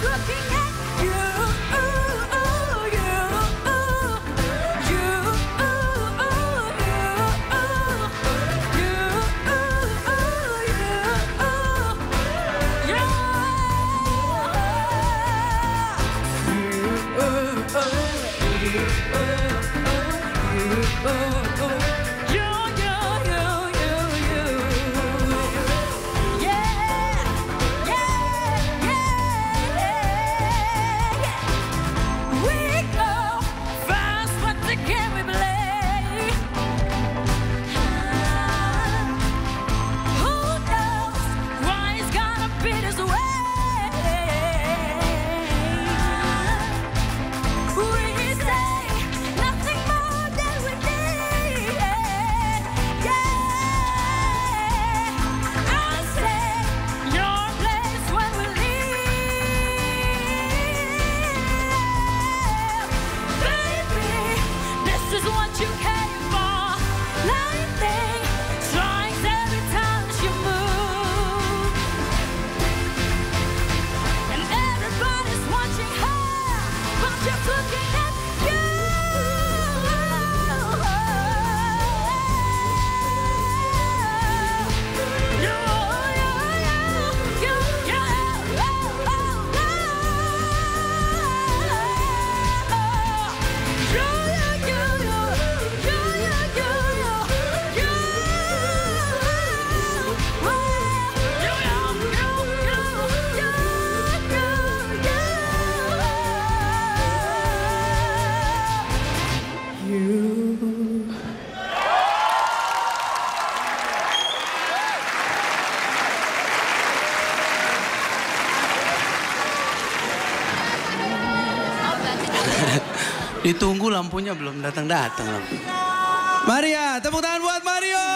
cooking Ditunggu lampunya belum datang-datang. Maria, tepuk tangan buat Mario.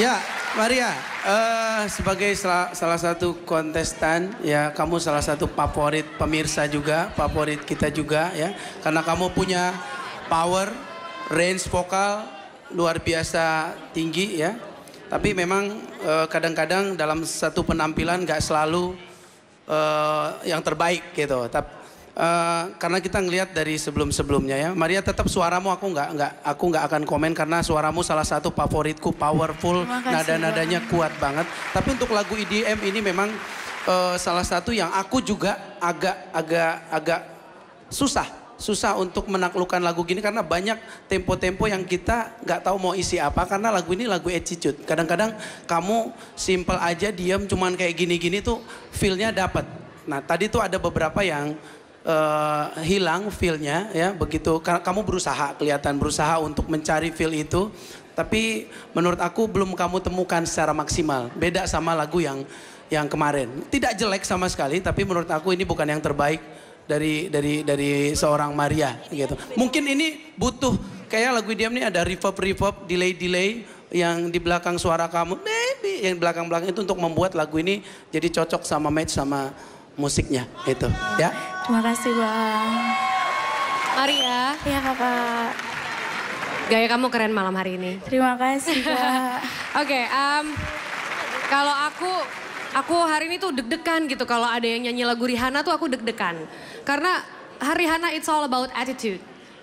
Ya, Maria, eh, sebagai salah, salah satu kontestan, ya kamu salah satu favorit pemirsa juga, favorit kita juga, ya, karena kamu punya power, range vokal luar biasa tinggi, ya. Tapi memang eh, kadang-kadang dalam satu penampilan nggak selalu eh, yang terbaik gitu. Tapi eh, karena kita ngelihat dari sebelum-sebelumnya ya, Maria tetap suaramu aku nggak nggak aku nggak akan komen karena suaramu salah satu favoritku, powerful, nada-nadanya kuat banget. Tapi untuk lagu EDM ini memang eh, salah satu yang aku juga agak agak agak susah susah untuk menaklukkan lagu gini karena banyak tempo-tempo yang kita nggak tahu mau isi apa karena lagu ini lagu attitude. Kadang-kadang kamu simple aja diam cuman kayak gini-gini tuh feel-nya dapat. Nah, tadi tuh ada beberapa yang eh, hilang feel-nya ya begitu Ka- kamu berusaha kelihatan berusaha untuk mencari feel itu tapi menurut aku belum kamu temukan secara maksimal. Beda sama lagu yang yang kemarin. Tidak jelek sama sekali tapi menurut aku ini bukan yang terbaik dari dari dari seorang Maria gitu. Mungkin ini butuh kayak lagu diam nih ada reverb reverb delay delay yang di belakang suara kamu baby yang belakang belakang itu untuk membuat lagu ini jadi cocok sama match sama musiknya itu ya. Terima kasih bang. Maria, Iya kakak. gaya kamu keren malam hari ini. Terima kasih kak. Oke, em, kalau aku aku hari ini tuh deg-degan gitu kalau ada yang nyanyi lagu Rihanna tuh aku deg-degan. Karena hari Rihanna it's all about attitude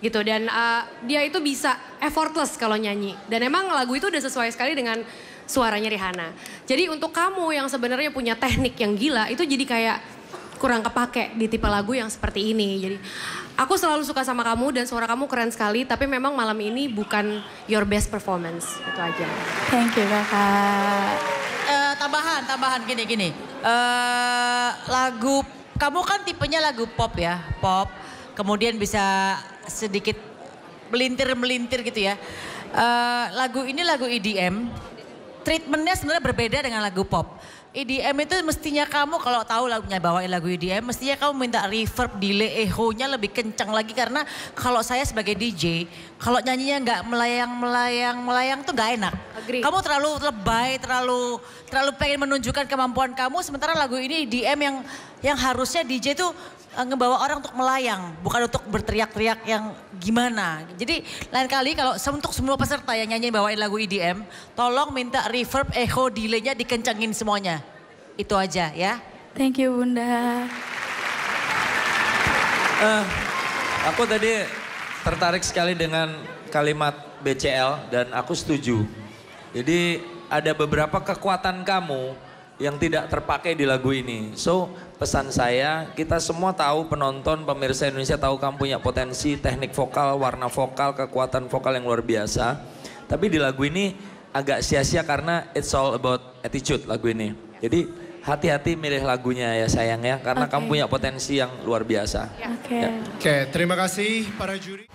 gitu dan eh, dia itu bisa effortless kalau nyanyi dan emang lagu itu udah sesuai sekali dengan suaranya Rihanna. Jadi untuk kamu yang sebenarnya punya teknik yang gila itu jadi kayak kurang kepake di tipe lagu yang seperti ini. Jadi aku selalu suka sama kamu dan suara kamu keren sekali tapi memang malam ini bukan your best performance. Itu aja. Thank you kakak. Eh, tambahan, tambahan gini gini. Eh lagu kamu kan tipenya lagu pop ya, pop. Kemudian bisa sedikit melintir melintir gitu ya. Eh lagu ini lagu EDM. treatmentnya sebenarnya berbeda dengan lagu pop. EDM itu mestinya kamu kalau tahu lagunya bawain lagu EDM, mestinya kamu minta reverb, delay, echo-nya lebih kencang lagi karena kalau saya sebagai DJ, kalau nyanyinya nggak melayang, melayang, melayang tuh nggak enak. Agree. Kamu terlalu lebay, terlalu terlalu pengen menunjukkan kemampuan kamu, sementara lagu ini EDM yang yang harusnya DJ tuh eh, ngebawa orang untuk melayang, bukan untuk berteriak-teriak yang gimana. Jadi lain kali kalau untuk semua peserta yang nyanyi bawain lagu EDM, tolong minta reverb, echo, delay-nya dikencangin semuanya. Itu aja ya. Thank you Bunda. Eh, aku tadi tertarik sekali dengan kalimat BCL dan aku setuju. Jadi ada beberapa kekuatan kamu yang tidak terpakai di lagu ini. So pesan saya, kita semua tahu penonton, pemirsa Indonesia tahu kamu punya potensi teknik vokal, warna vokal, kekuatan vokal yang luar biasa. Tapi di lagu ini agak sia-sia karena it's all about attitude lagu ini. Jadi hati-hati milih lagunya ya sayang ya, karena kamu punya potensi yang luar biasa. Oke. Ya. Oke, terima kasih para juri.